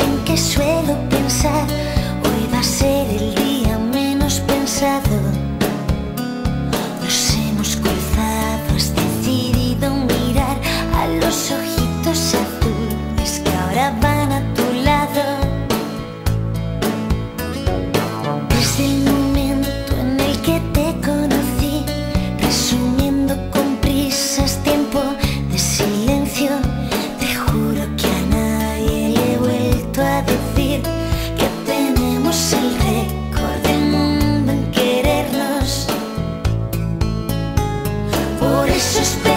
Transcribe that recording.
en que suelo pensar, It's just.